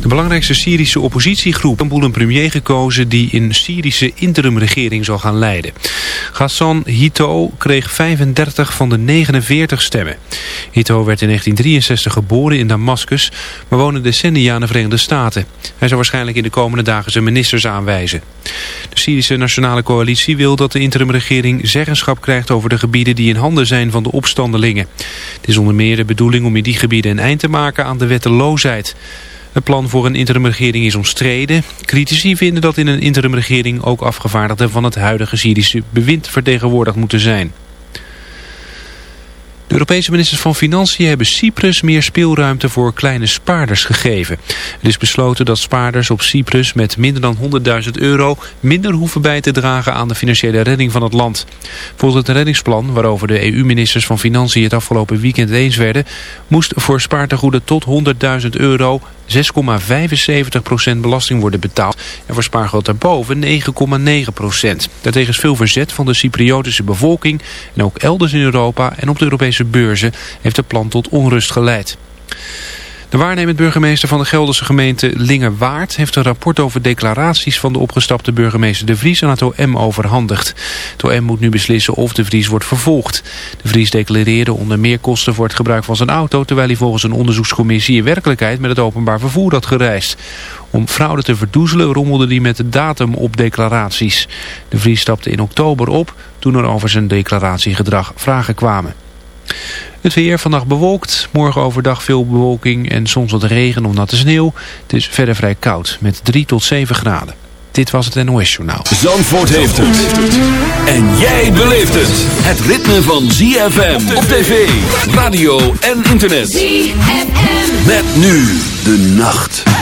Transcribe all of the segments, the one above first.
De belangrijkste Syrische oppositiegroep heeft een premier gekozen die een Syrische interimregering zal gaan leiden. Ghassan Hito kreeg 35 van de 49 stemmen. Hito werd in 1963 geboren in Damascus, maar woonde decennia in de Verenigde Staten. Hij zal waarschijnlijk in de komende dagen zijn ministers aanwijzen. De Syrische Nationale Coalitie wil dat de interimregering zeggenschap krijgt over de gebieden die in handen zijn van de opstandelingen. Het is onder meer de bedoeling om in die gebieden een eind te maken aan de wetteloosheid. Het plan voor een interimregering is omstreden. Critici vinden dat in een interimregering ook afgevaardigden van het huidige Syrische bewind vertegenwoordigd moeten zijn. De Europese ministers van Financiën hebben Cyprus meer speelruimte voor kleine spaarders gegeven. Het is besloten dat spaarders op Cyprus met minder dan 100.000 euro minder hoeven bij te dragen aan de financiële redding van het land. Volgens het reddingsplan, waarover de EU-ministers van Financiën het afgelopen weekend eens werden, moest voor spaartegoeden tot 100.000 euro 6,75% belasting worden betaald en voor spaargeld daarboven 9,9%. Daartegen is veel verzet van de Cypriotische bevolking en ook elders in Europa en op de Europese beurzen heeft het plan tot onrust geleid. De waarnemend burgemeester van de Gelderse gemeente Lingewaard heeft een rapport over declaraties van de opgestapte burgemeester De Vries aan het OM overhandigd. Het OM moet nu beslissen of De Vries wordt vervolgd. De Vries declareerde onder meer kosten voor het gebruik van zijn auto... terwijl hij volgens een onderzoekscommissie in werkelijkheid met het openbaar vervoer had gereisd. Om fraude te verdoezelen rommelde hij met de datum op declaraties. De Vries stapte in oktober op toen er over zijn declaratiegedrag vragen kwamen. Het weer vannacht bewolkt, morgen overdag veel bewolking en soms wat regen of natte sneeuw. Het is verder vrij koud met 3 tot 7 graden. Dit was het NOS Journaal. Zandvoort heeft het. En jij beleeft het. Het ritme van ZFM op tv, radio en internet. ZFM. Met nu de nacht.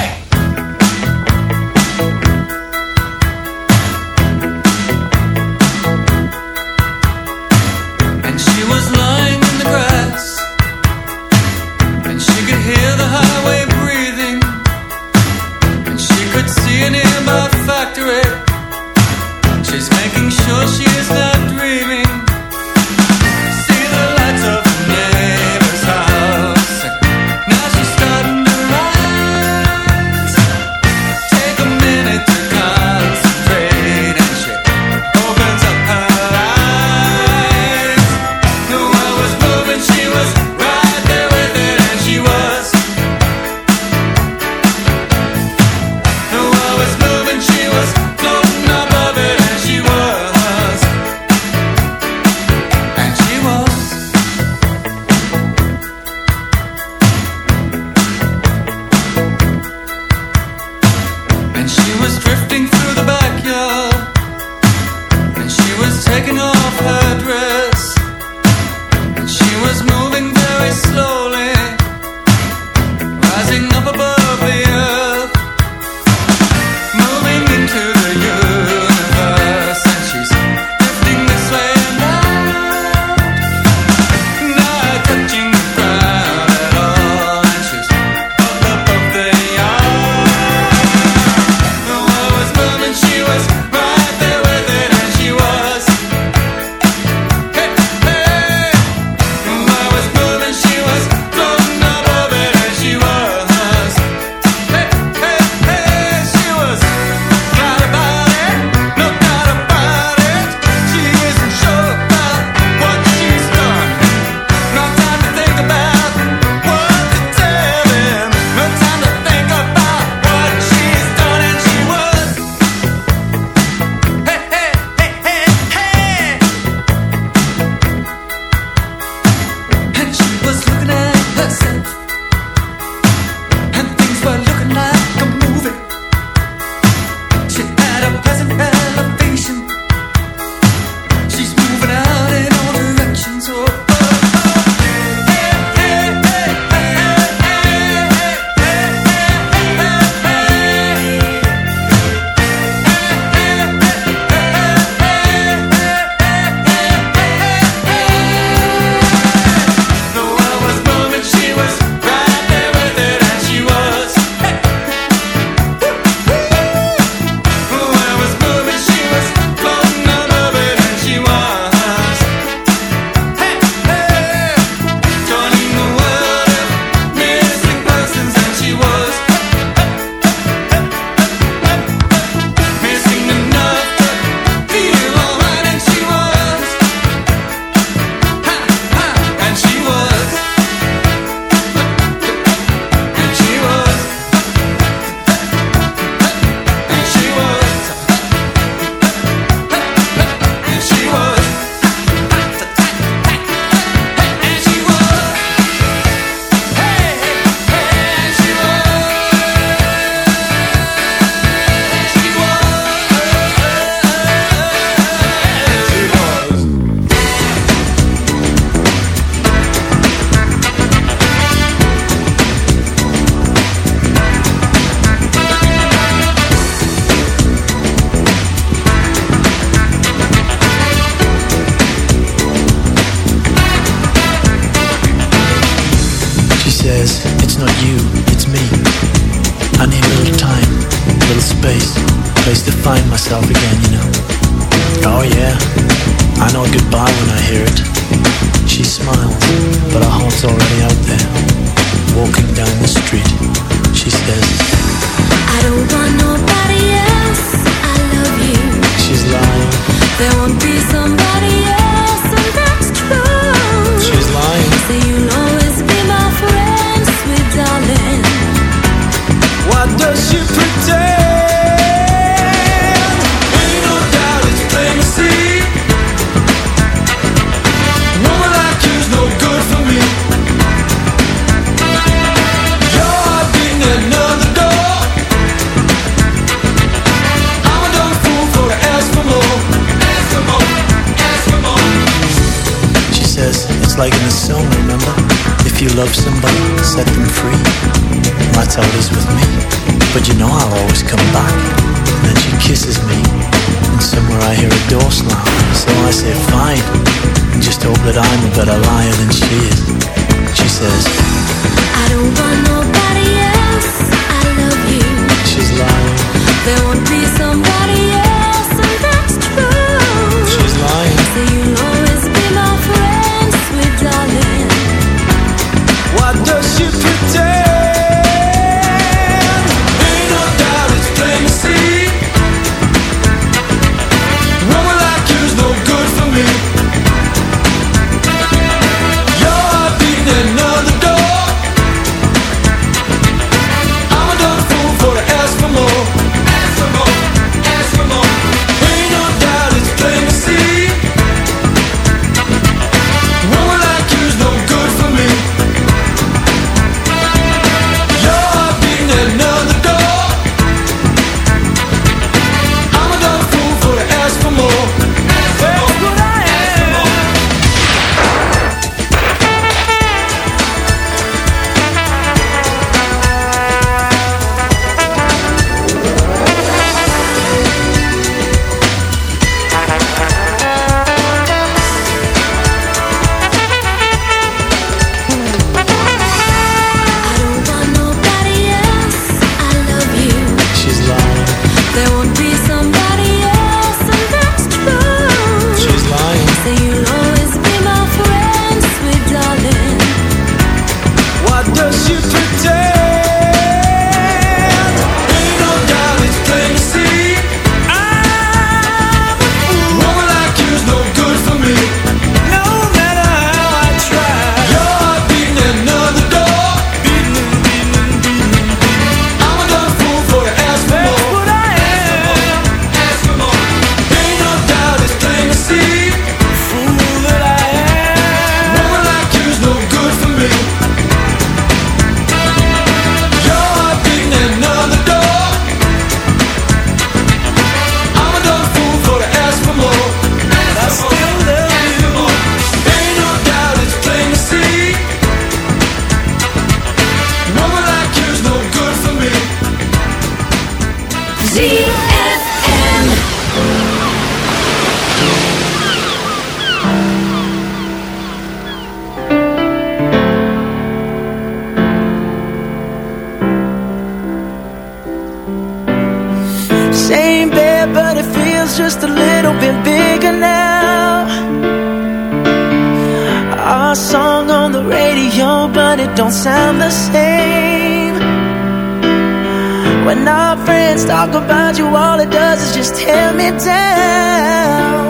me down.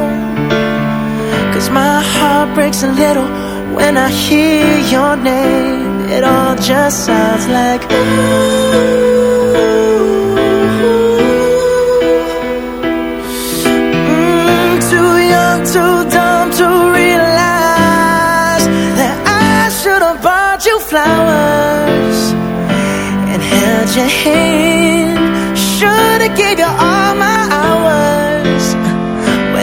Cause my heart breaks a little when I hear your name. It all just sounds like ooh. Mm, too young, too dumb to realize that I should have bought you flowers and held your hand. Should've gave you all my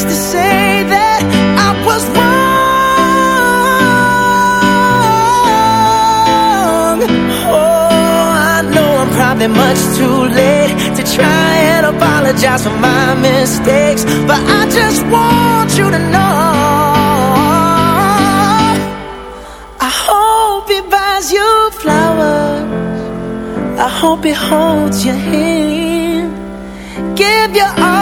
to say that i was wrong. Oh, I'm probably much too late to try and apologize for my mistakes but i just want you to know. I hope he buys you flowers. I hope he holds your hand. Give your all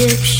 dipshit.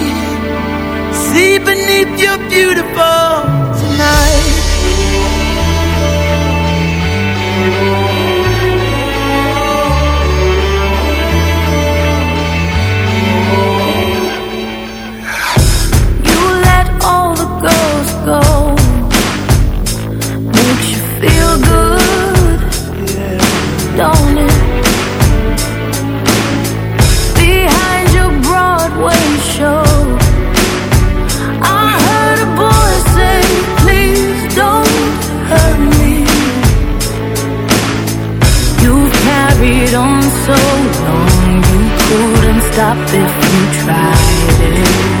beneath your beautiful stop if you tried it.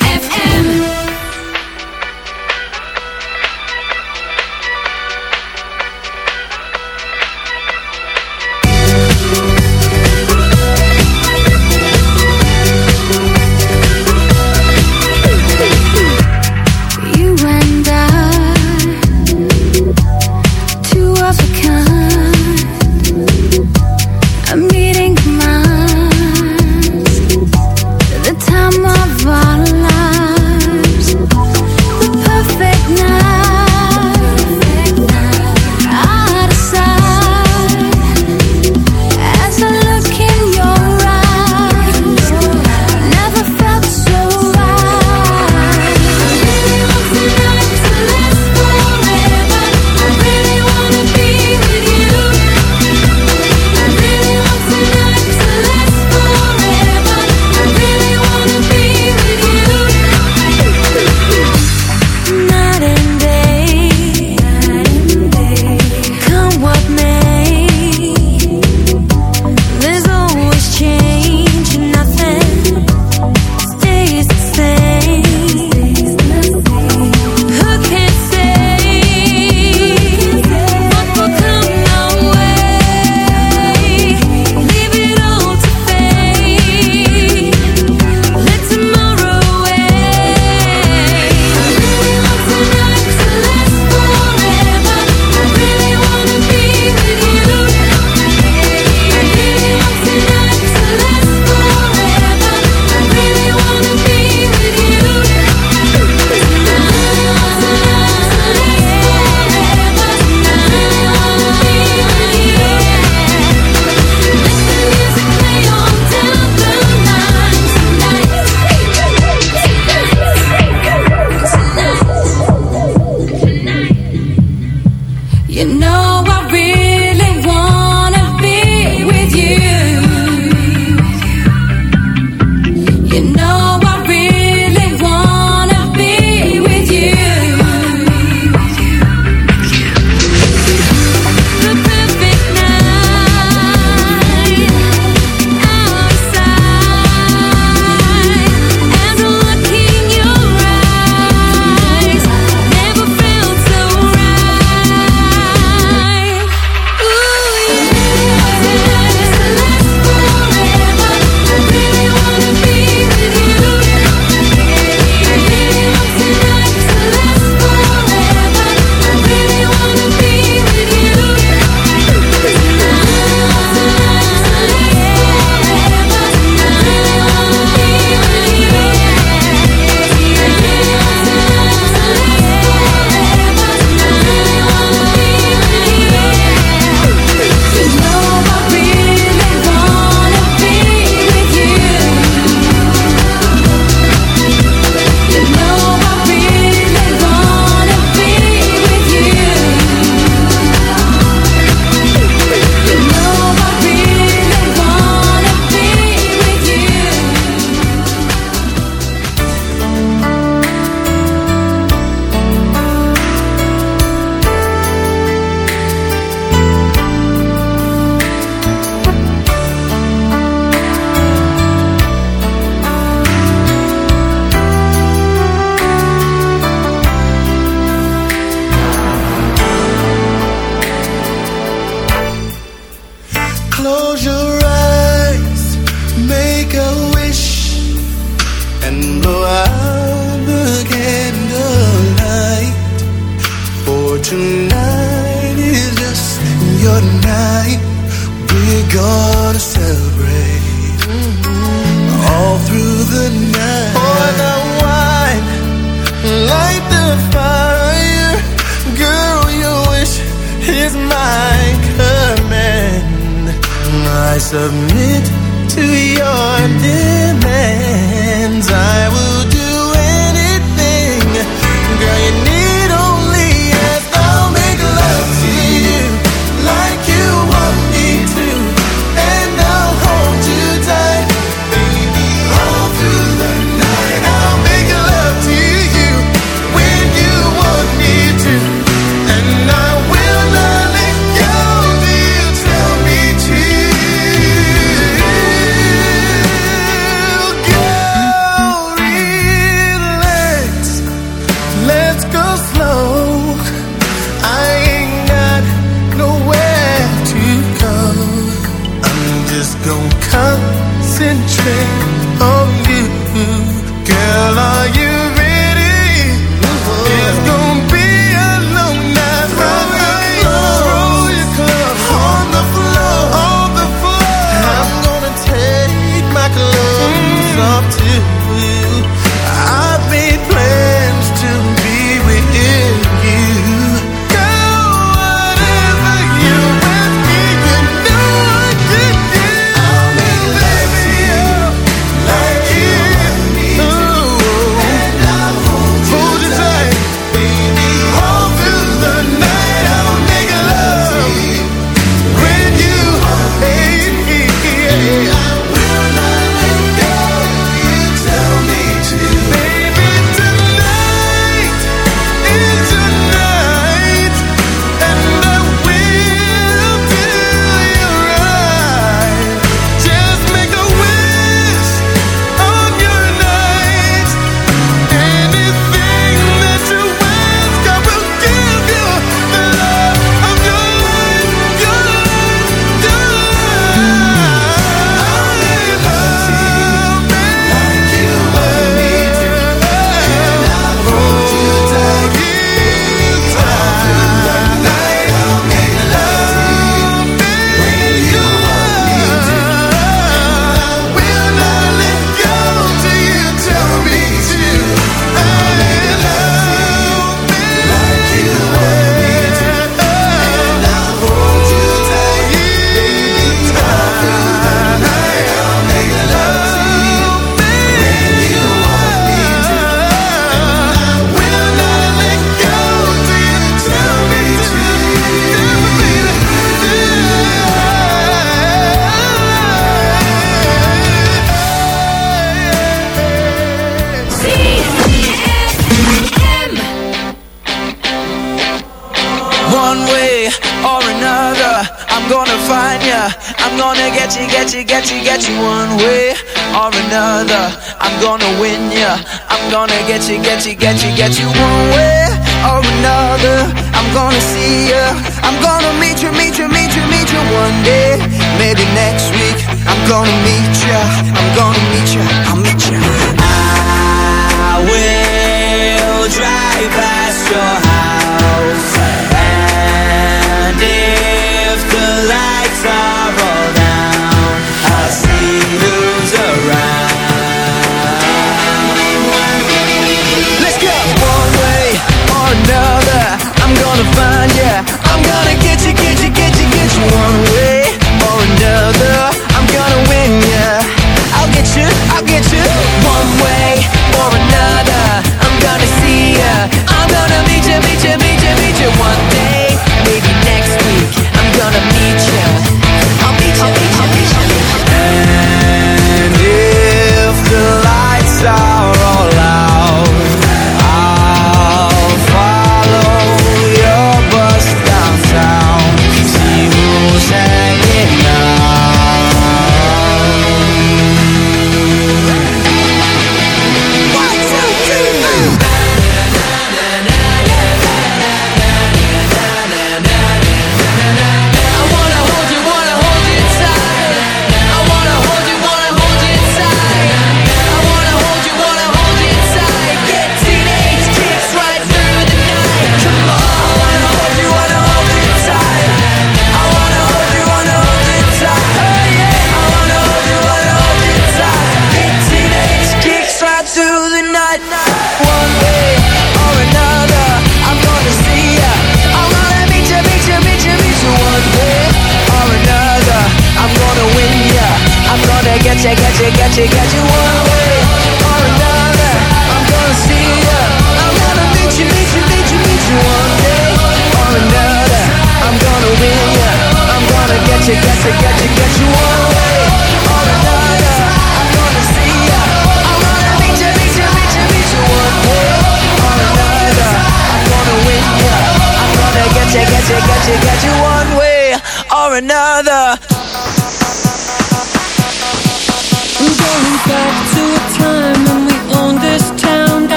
Submit to your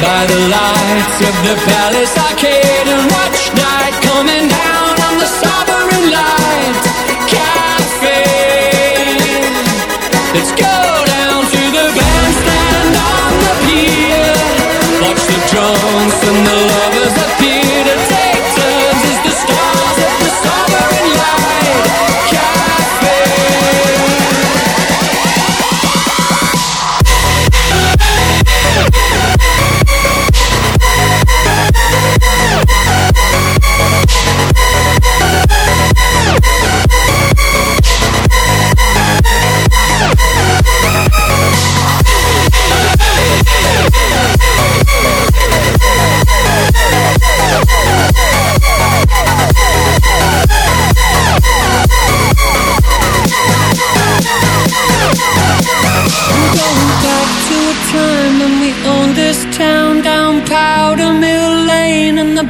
by the lights of the Palace Arcade and watch night coming down on the Sovereign Light Cafe. Let's go down to the bandstand on the pier. Watch the drunks and the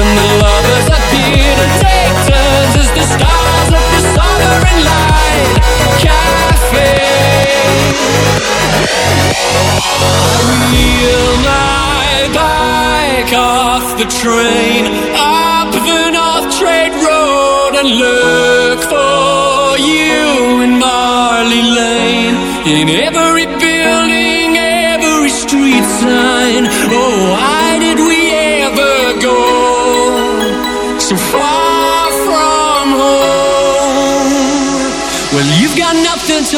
And the lovers appear to take turns as the stars of the Sovereign Light Cafe. Wheel my bike off the train up the North Trade Road and look for you in Marley Lane. In every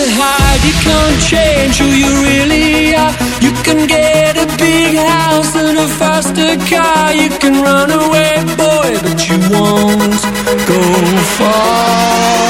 to hide. You can't change who you really are. You can get a big house and a faster car. You can run away, boy, but you won't go far.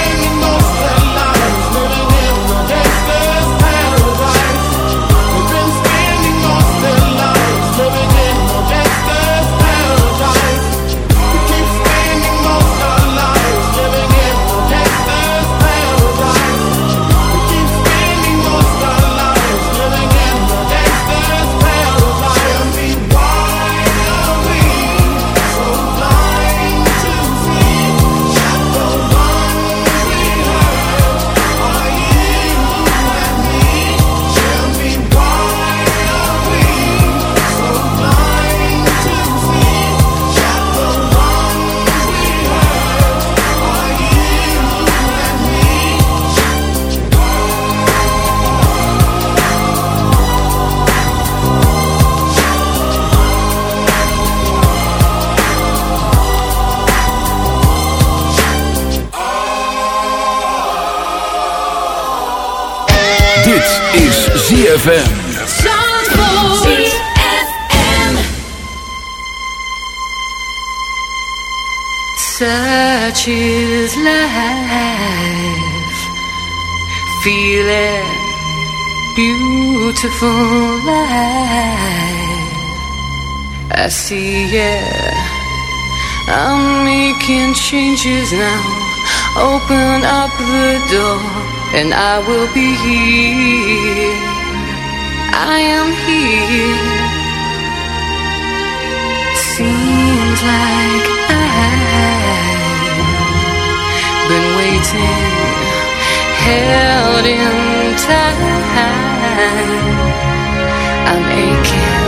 Changes now. Open up the door, and I will be here. I am here. Seems like I've been waiting, held in time. I'm aching,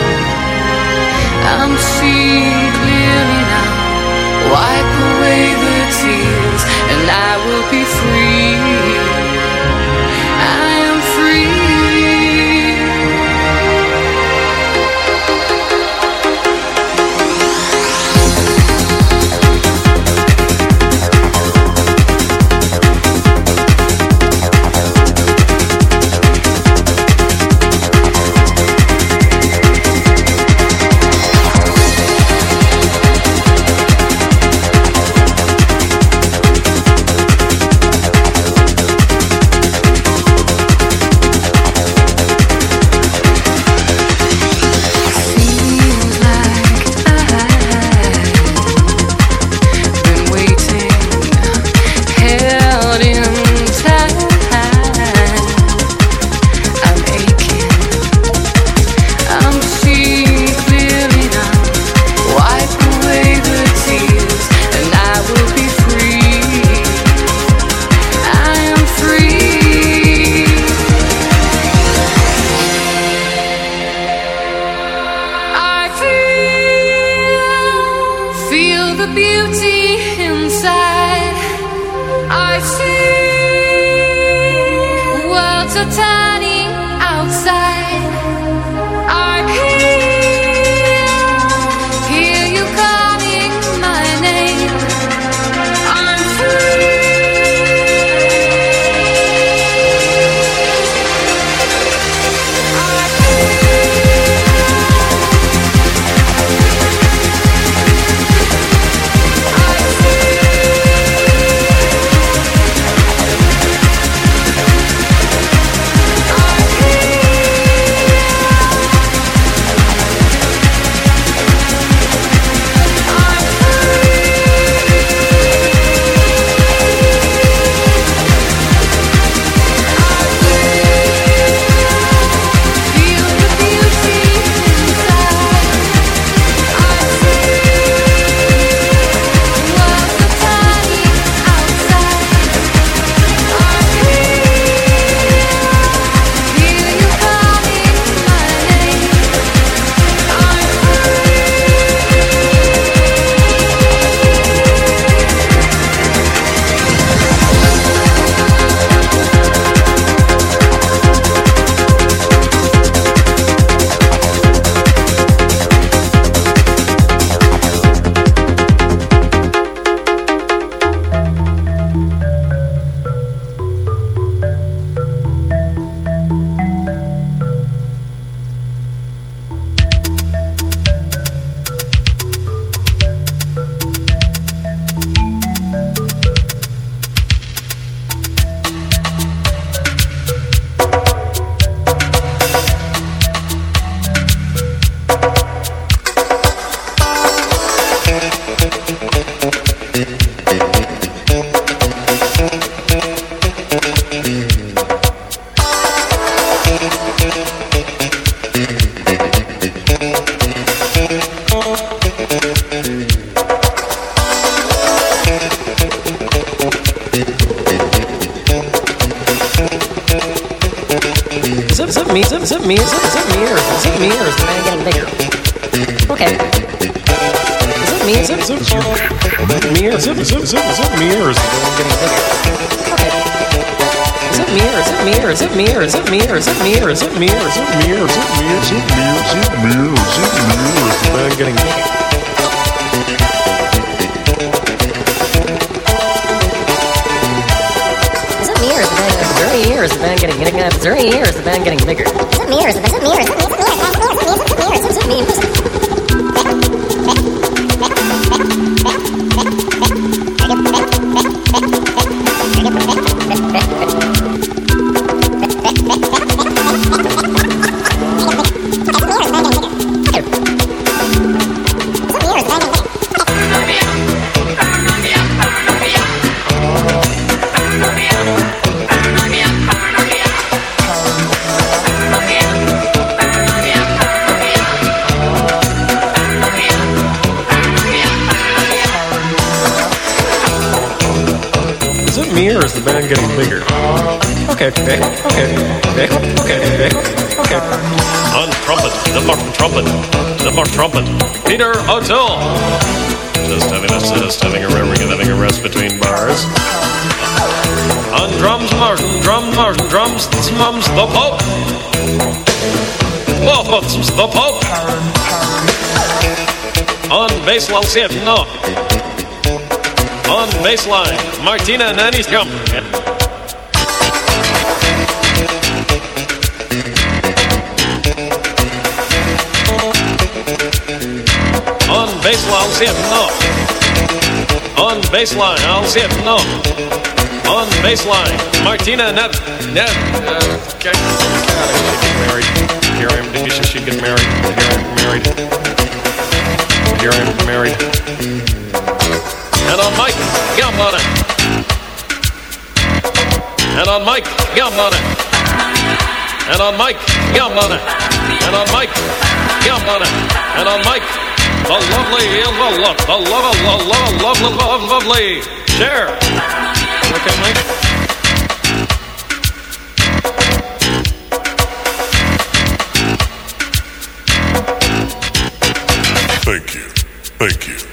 Okay. Is it me? Is it, is it, is it me or is it, is it, is it, is it me or is band getting bigger? Okay. Is it me or is it me or is it me or is it me or is it me or is it me or is it me or is it me or is it me or is it me or is it me or is the band getting bigger? It me or is the band? Me getting bigger? Me or is the band getting bigger? Is it me or is it? It me or is it me? Is it me or is it me? Is it me or is it me? Is it me? Is band getting bigger? Okay, okay, okay, okay, okay, okay, okay. On trumpet, Zimmer trumpet, Zimmer trumpet, Peter O'Toole. Just having a just having a having a rest between bars. On drums, Martin, drum, Martin, drums, mums, the Pope. Both the Pope. On bass, I'll see it, no. On baseline, Martina Nanny's jump. On baseline, I'll see it, no. On baseline, I'll see it, no. On baseline, Martina Net. Net. Uh, okay. Here I am. Maybe she get married. Here I am married. Here I am married. And on Mike, it. And on Mike, it. And on Mike, it. And on Mike, it. And on Mike, the lovely, the love, the love, the love, love, love, love, lovely. Share. Okay, Mike. Thank you. Thank you.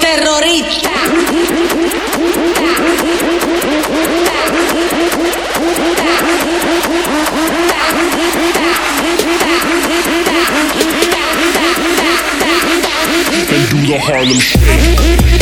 Terrorista. And do the Harlem Shake.